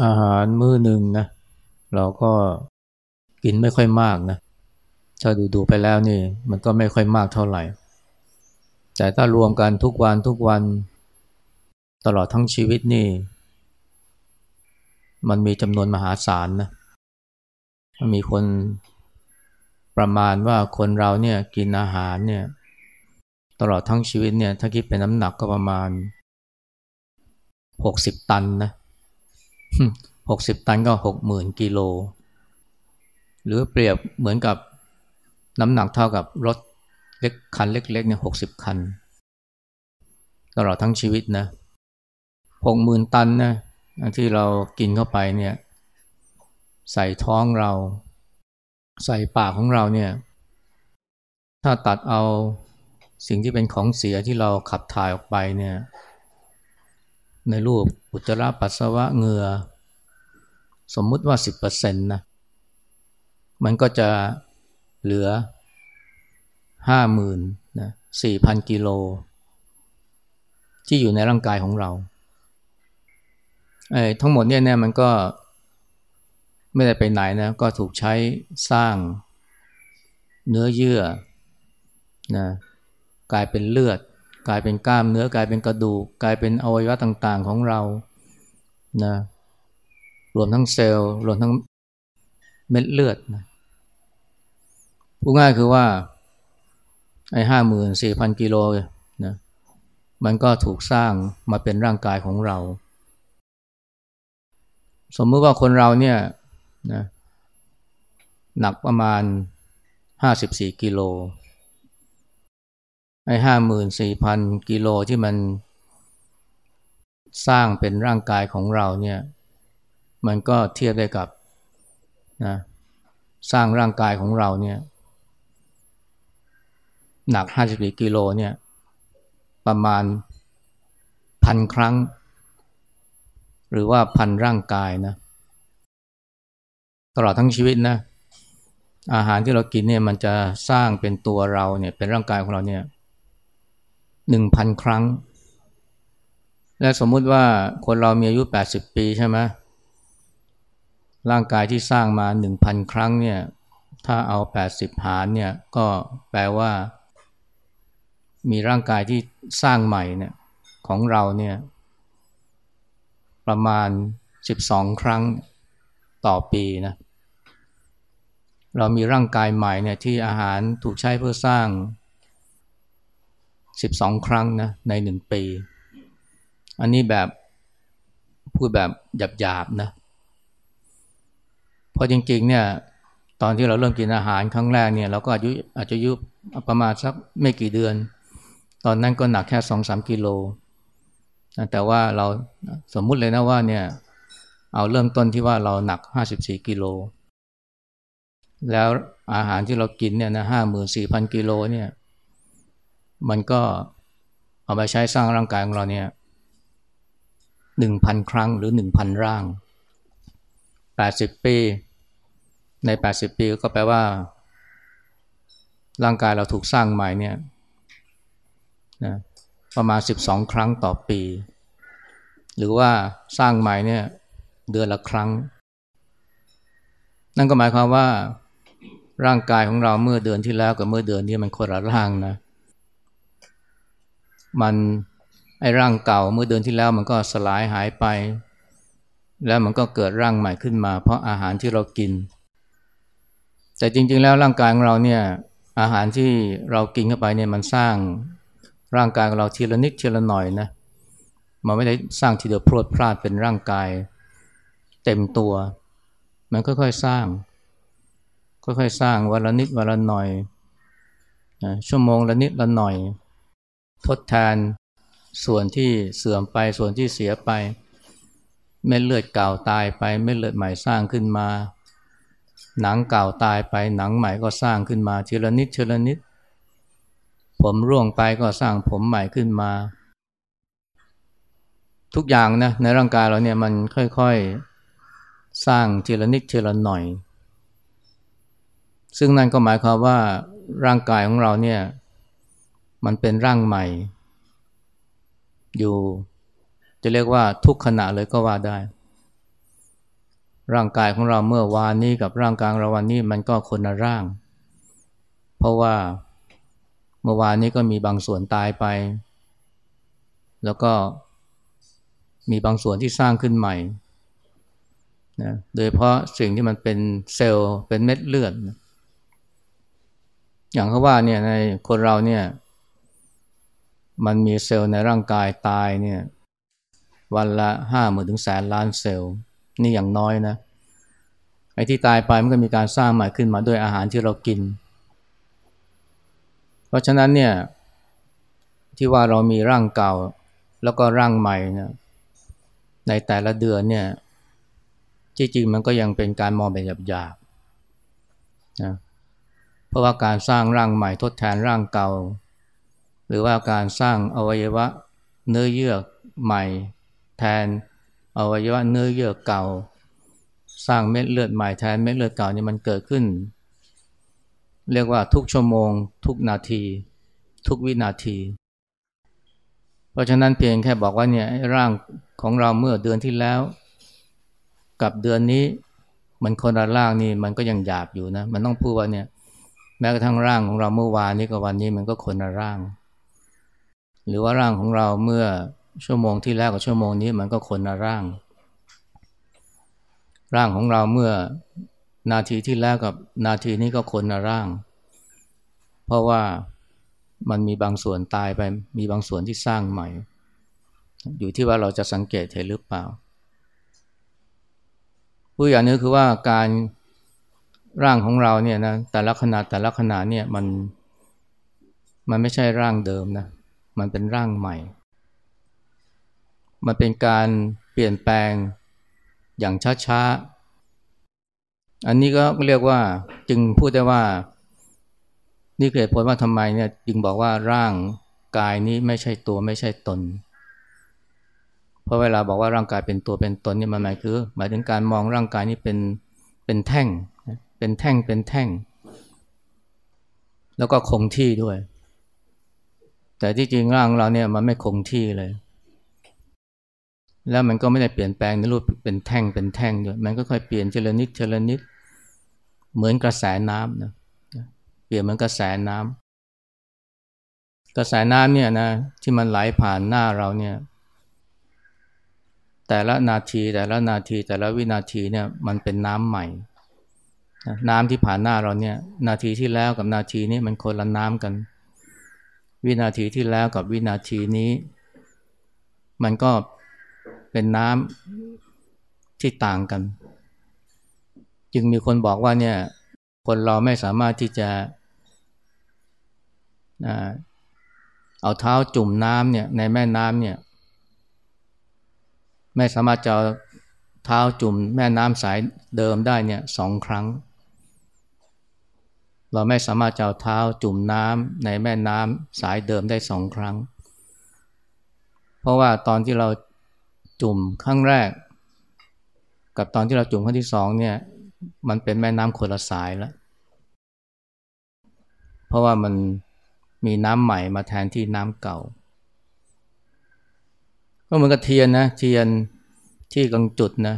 อาหารมื้อหนึ่งนะเราก็กินไม่ค่อยมากนะถ้าดูดูไปแล้วนี่ มันก็ไม่ค่อยมากเท่าไหร่ แต่ถ้ารวมกันทุกวันทุกวันตลอดทั้งชีวิตนี่ มันมีจำนวนมหาศาลนะมันมีคนประมาณว่าคนเราเนี่ยกินอาหารเนี่ยตลอดทั้งชีวิตเนี่ยถ้าคิดเป็นน้ำหนักก็ประมาณหกสิบตันนะ หกสิบตันก็หกหมื่นกิโล หรือเปรียบเหมือนกับน้ำหนักเท่ากับรถเล็กคันเล็กๆเนี่ยหกสิบคัน ตลอดทั้งชีวิตนะหกหมื่นตันนะที่เรากินเข้าไปเนี่ยใส่ท้องเรา ใส่ปากของเราเนี่ย ถ้าตัดเอาสิ่งที่เป็นของเสียที่เราขับถ่ายออกไปเนี่ย ในรูปอุจจาระปัสสาวะเหงื่อ สมมุติว่า 10%นะมันก็จะเหลือ 50,000นะ4,000 กิโล ที่อยู่ในร่างกายของเราไอ้ทั้งหมดเนี่ยเนี่ยมันก็ไม่ได้ไปไหนนะก็ถูกใช้สร้างเนื้อเยื่อนะกลายเป็นเลือด กลายเป็นกล้ามเนื้อกลายเป็นกระดูก กลายเป็นอวัยวะต่างๆของเรานะรวมทั้งเซลล์รวมทั้งเม็ดเลือดนะพูดง่ายคือว่าไอ้ห้าหมื่นสี่พันกิโลนะมันก็ถูกสร้างมาเป็นร่างกายของเรา สมมติว่าคนเราเนี่ยนะหนักประมาณห้าสิบสี่กิโล ไอ้ห้าหมื่นสี่พันกิโลที่มันสร้างเป็นร่างกายของเราเนี่ย มันก็เทียบได้กับนะสร้างร่างกายของเราเนี่ย หนัก54กิโลเนี่ย ประมาณพันครั้ง หรือว่าพันร่างกายนะตลอดทั้งชีวิตนะอาหารที่เรากินเนี่ยมันจะสร้างเป็นตัวเราเนี่ยเป็นร่างกายของเราเนี่ย หนึ่งพันครั้ง และสมมุติว่าคนเรามีอายุ80ปีใช่ไหมร่างกายที่สร้างมาหนึ่งพันครั้งเนี่ย ถ้าเอาแปดสิบหารเนี่ย ก็แปลว่า มีร่างกายที่สร้างใหม่เนี่ยของเราเนี่ยประมาณสิบสองครั้งต่อปีนะ เรามีร่างกายใหม่เนี่ยที่อาหารถูกใช้เพื่อสร้าง สิบสองครั้งนะในหนึ่งปี อันนี้แบบพูดแบบหยาบๆนะเพราะจริงๆเนี่ยตอนที่เราเริ่มกินอาหารครั้งแรกเนี่ยเราก็อายุอาจจะยุประมาณสักไม่กี่เดือน ตอนนั้นก็หนักแค่สองสามกิโล แต่ว่าเราสมมุติเลยนะว่าเนี่ยเอาเริ่มต้นที่ว่าเราหนักห้าสิบสี่กิโล แล้วอาหารที่เรากินเนี่ยนะห้าหมื่นสี่พันกิโลเนี่ย มันก็เอาไปใช้สร้างร่างกายของเราเนี่ยหนึ่งพันครั้งหรือหนึ่งพันร่าง80ปี ใน80ปีก็แปลว่า ร่างกายเราถูกสร้างใหม่เนี่ยนะประมาณ12ครั้งต่อปี หรือว่าสร้างใหม่เนี่ยเดือนละครั้ง นั่นก็หมายความว่าร่างกายของเราเมื่อเดือนที่แล้วกับเมื่อเดือนนี้มันคนละร่างนะ มันไอ้ร่างเก่าเมื่อเดือนที่แล้วมันก็สลายหายไป แล้วมันก็เกิดร่างใหม่ขึ้นมา เพราะอาหารที่เรากิน แต่จริง ๆ แล้วร่างกายของเราเนี่ยอาหารที่เรากินเข้าไปเนี่ยมันสร้างร่างกายของเราทีละนิดทีละหน่อยนะมันไม่ได้สร้างทีเดียวพรวดพลาดเป็นร่างกาย เต็มตัว มันค่อยๆสร้าง ค่อยๆสร้างวันละนิดวันละหน่อยชั่วโมงละนิดละหน่อย ทดแทนส่วนที่เสื่อมไปส่วนที่เสียไป เม็ดเลือดเก่าตายไป เม็ดเลือดใหม่สร้างขึ้นมา หนังเก่าตายไปหนังใหม่ก็สร้างขึ้นมาทีละนิดทีละนิด ผมร่วงไปก็สร้างผมใหม่ขึ้นมา ทุกอย่างนะในร่างกายเราเนี่ยมันค่อยๆ สร้างทีละนิดทีละหน่อย ซึ่งนั่นก็หมายความว่าร่างกายของเราเนี่ย มันเป็นร่างใหม่ อยู่ จะเรียกว่าทุกขณะเลยก็ว่าได้ ร่างกายของเราเมื่อวานนี้กับร่างกายเราวันนี้มันก็คนละร่าง เพราะว่าเมื่อวานนี้ก็มีบางส่วนตายไป แล้วก็มีบางส่วนที่สร้างขึ้นใหม่นะโดยเพราะสิ่งที่มันเป็นเซลล์เป็นเม็ดเลือด อย่างเขาว่าเนี่ยในคนเราเนี่ย มันมีเซลล์ในร่างกายตายเนี่ยวันละห้าหมื่นถึงแสนล้านเซลล์ นี่อย่างน้อยนะไอ้ที่ตายไปมันก็มีการสร้างใหม่ขึ้นมาด้วยอาหารที่เรากิน เพราะฉะนั้นเนี่ยที่ว่าเรามีร่างเก่าแล้วก็ร่างใหม่นะในแต่ละเดือนเนี่ยจริงๆมันก็ยังเป็นการมองแบบหยาบๆนะเพราะว่าการสร้างร่างใหม่ทดแทนร่างเก่า หรือว่าการสร้างอวัยวะเนื้อเยื่อใหม่ แทนอวัยวะเนื้อเยื่อเก่า สร้างเม็ดเลือดใหม่แทนเม็ดเลือดเก่านี่มันเกิดขึ้น เรียกว่าทุกชั่วโมง ทุกนาที ทุกวินาที เพราะฉะนั้นเพียงแค่บอกว่าเนี่ยร่างของเราเมื่อเดือนที่แล้ว กับเดือนนี้มันคนละร่างนี่มันก็ยังหยาบอยู่นะ มันต้องพูดว่าเนี่ยแม้กระทั่งร่างของเราเมื่อวานนี้กับวันนี้มันก็คนละร่าง หรือว่าร่างของเราเมื่อชั่วโมงที่แล้วกับชั่วโมงนี้มันก็คนละร่าง ร่างของเราเมื่อนาทีที่แล้วกับนาทีนี้ก็คนละร่าง เพราะว่ามันมีบางส่วนตายไปมีบางส่วนที่สร้างใหม่ อยู่ที่ว่าเราจะสังเกตเห็นหรือเปล่าผู้อย่างนี้คือว่าการร่างของเราเนี่ยนะแต่ละขนาดแต่ละขนาดเนี่ยมันมันไม่ใช่ร่างเดิมนะ มันเป็นร่างใหม่ มันเป็นการเปลี่ยนแปลงอย่างช้าๆ อันนี้ก็เรียกว่าจึงพูดได้ว่า นี่เกิดผลว่าทำไมเนี่ยจึงบอกว่าร่างกายนี้ไม่ใช่ตัวไม่ใช่ตน เพราะเวลาบอกว่าร่างกายเป็นตัวเป็นตนนี่มันหมายคือหมายถึงการมองร่างกายนี้เป็นเป็นแท่ง เป็นแท่งเป็นแท่ง แล้วก็คงที่ด้วย แต่ที่จริงร่างเราเนี่ยมันไม่คงที่เลย แล้วมันก็ไม่ได้เปลี่ยนแปลงในรูปเป็นแท่งเป็นแท่งด้วยมันก็ค่อยเปลี่ยนเจริญนิดเจริญนิด เหมือนกระแสน้ำนะเปลี่ยนเหมือนกระแสน้ำกระแสน้ำเนี่ยนะที่มันไหลผ่านหน้าเราเนี่ยแต่ละนาทีแต่ละนาทีแต่ละวินาทีเนี่ยมันเป็นน้ำใหม่ น้ำที่ผ่านหน้าเราเนี่ยนาทีที่แล้วกับนาทีนี้มันคนละน้ำกัน วินาทีที่แล้วกับวินาทีนี้ มันก็เป็นน้ำที่ต่างกัน จึงมีคนบอกว่าเนี่ย คนเราไม่สามารถที่จะเอาเท้าจุ่มน้ำเนี่ยในแม่น้ำเนี่ย ไม่สามารถจะเท้าจุ่มแม่น้ำสายเดิมได้เนี่ยสองครั้ง เราไม่สามารถจะเอาเท้าจุ่มน้ำในแม่น้ำสายเดิมได้สองครั้ง เพราะว่าตอนที่เราจุ่มครั้งแรก กับตอนที่เราจุ่มครั้งที่สองเนี่ยมันเป็นแม่น้ำคนละสายแล้ว เพราะว่ามันมีน้ำใหม่มาแทนที่น้ำเก่า ก็เหมือนกับเทียนนะเทียนที่กำลังจุดนะ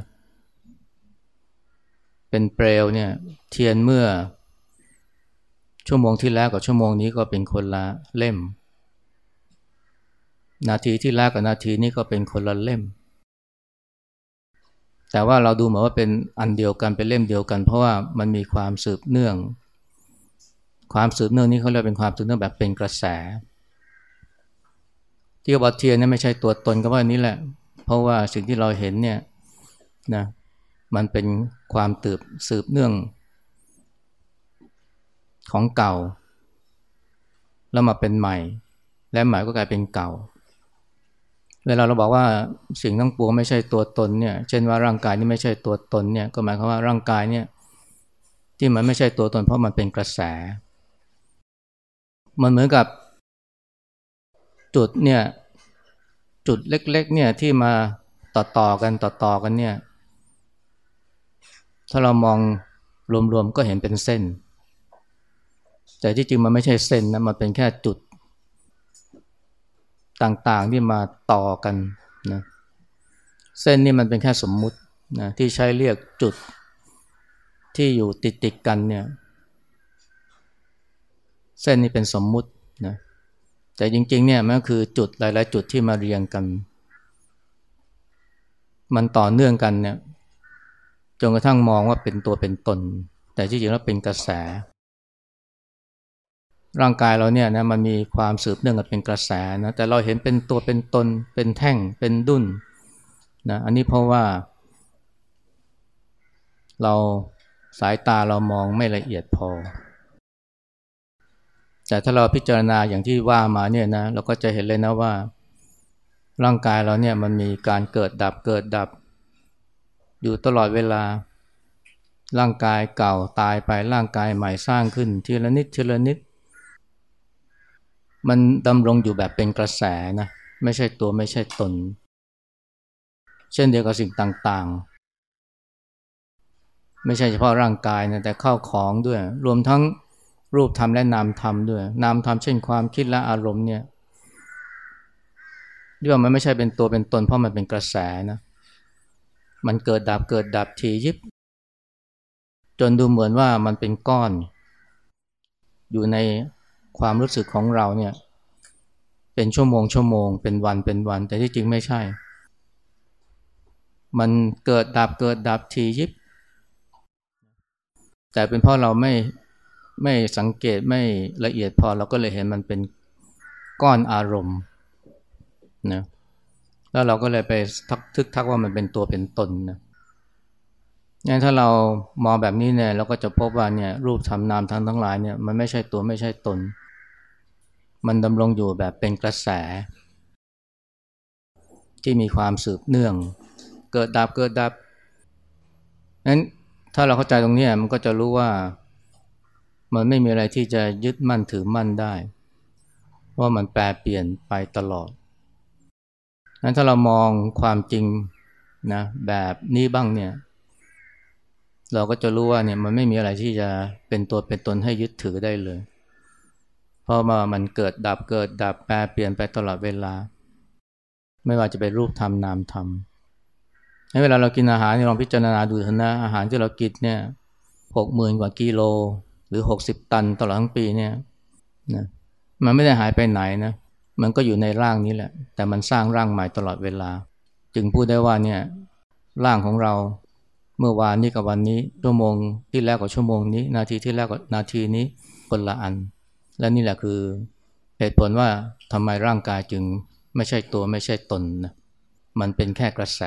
เป็นเปลวเนี่ย เทียนเมื่อ ชั่วโมงที่แล้วกับชั่วโมงนี้ก็เป็นคนละเล่ม นาทีที่แล้วกับนาทีนี้ก็เป็นคนละเล่ม แต่ว่าเราดูเหมือนว่าเป็นอันเดียวกันเป็นเล่มเดียวกัน เพราะว่ามันมีความสืบเนื่อง ความสืบเนื่องนี้เขาเรียกเป็นความสืบเนื่องแบบเป็นกระแส ที่บอเทียนนี่ไม่ใช่ตัวตนก็ว่านี้แหละ เพราะว่าสิ่งที่เราเห็นเนี่ยนะมันเป็นความตืบสืบเนื่อง ของเก่า แล้วมาเป็นใหม่ และใหม่ก็กลายเป็นเก่า เวลาเราบอกว่าสิ่งทั้งปวงไม่ใช่ตัวตนเนี่ยเช่นว่าร่างกายนี่ไม่ใช่ตัวตนเนี่ยก็หมายความว่าร่างกายเนี่ยที่มันไม่ใช่ตัวตนเพราะมันเป็นกระแส มันเหมือนกับจุดเนี่ยจุดเล็กๆเนี่ยที่มาต่อๆกันต่อๆกันเนี่ยถ้าเรามองรวมๆก็เห็นเป็นเส้น แต่ที่จริงมันไม่ใช่เส้นนะมันเป็นแค่จุดต่างๆที่มาต่อกันนะเส้นนี่มันเป็นแค่สมมุตินะที่ใช้เรียกจุดที่อยู่ติดติดกันเนี่ยเส้นนี้เป็นสมมุตินะแต่จริงๆเนี่ยมันก็คือจุดหลายๆจุดที่มาเรียงกัน มันต่อเนื่องกันเนี่ยจนกระทั่งมองว่าเป็นตัวเป็นตน แต่ที่จริงแล้วเป็นกระแส ร่างกายเราเนี่ยนะมันมีความสืบเนื่องกันเป็นกระแสนะแต่เราเห็นเป็นตัวเป็นตน เป็นแท่งเป็นดุนนะอันนี้เพราะว่า เราสายตาเรามองไม่ละเอียดพอ แต่ถ้าเราพิจารณาอย่างที่ว่ามาเนี่ยนะเราก็จะเห็นเลยนะว่า ร่างกายเราเนี่ยมันมีการเกิดดับเกิดดับ อยู่ตลอดเวลาร่างกายเก่าตายไปร่างกายใหม่สร้างขึ้นทีละนิดทีละนิด มันดำรงอยู่แบบเป็นกระแสนะไม่ใช่ตัวไม่ใช่ตน เช่นเดียวกับสิ่งต่างๆ ไม่ใช่เฉพาะร่างกายนะแต่เข้าของด้วย รวมทั้งรูปธรรมและนามธรรมด้วย นามธรรมเช่นความคิดและอารมณ์เนี่ยเรียกว่ามันไม่ใช่เป็นตัวเป็นตนเพราะมันเป็นกระแสนะมันเกิดดับเกิดดับทียิบ จนดูเหมือนว่ามันเป็นก้อน อยู่ใน ความรู้สึกของเราเนี่ยเป็นชั่วโมงชั่วโมงเป็นวันเป็นวัน แต่ที่จริงไม่ใช่ มันเกิดดับเกิดดับทียิบ แต่เป็นเพราะเราไม่ไม่สังเกตไม่ละเอียดพอเราก็เลยเห็นมันเป็นก้อนอารมณ์นะแล้วเราก็เลยไปทักทึกทักว่ามันเป็นตัวเป็นตนนะงั้นถ้าเรามองแบบนี้เนี่ยเราก็จะพบว่าเนี่ยรูปทำนามทั้งทั้งหลายเนี่ยมันไม่ใช่ตัวไม่ใช่ตน มันดำรงอยู่แบบเป็นกระแส ที่มีความสืบเนื่อง เกิดดับเกิดดับนั้นถ้าเราเข้าใจตรงนี้มันก็จะรู้ว่ามันไม่มีอะไรที่จะยึดมั่นถือมั่นได้ ว่ามันแปรเปลี่ยนไปตลอดนั้นถ้าเรามองความจริงนะแบบนี้บ้างเนี่ย เราก็จะรู้ว่าเนี่ยมันไม่มีอะไรที่จะเป็นตัวเป็นตนให้ยึดถือได้เลย เพราะว่ามันเกิดดับเกิดดับแปรเปลี่ยนไปตลอดเวลา ไม่ว่าจะเป็นรูปธรรมนามธรรมให้เวลาเรากินอาหารลองพิจารณาดูเถอะนะอาหารที่เรากินเนี่ยหกหมื่นกว่ากิโล หรือหกสิบตันตลอดทั้งปีเนี่ยนะมันไม่ได้หายไปไหนนะมันก็อยู่ในร่างนี้แหละ แต่มันสร้างร่างใหม่ตลอดเวลา จึงพูดได้ว่าเนี่ยร่างของเราเมื่อวานนี้กับวันนี้ชั่วโมงที่แล้วกับชั่วโมงนี้ นาทีที่แล้วกับนาทีนี้คนละอัน และนี่แหละคือเหตุผลว่าทำไมร่างกายจึงไม่ใช่ตัวไม่ใช่ตนนะมันเป็นแค่กระแส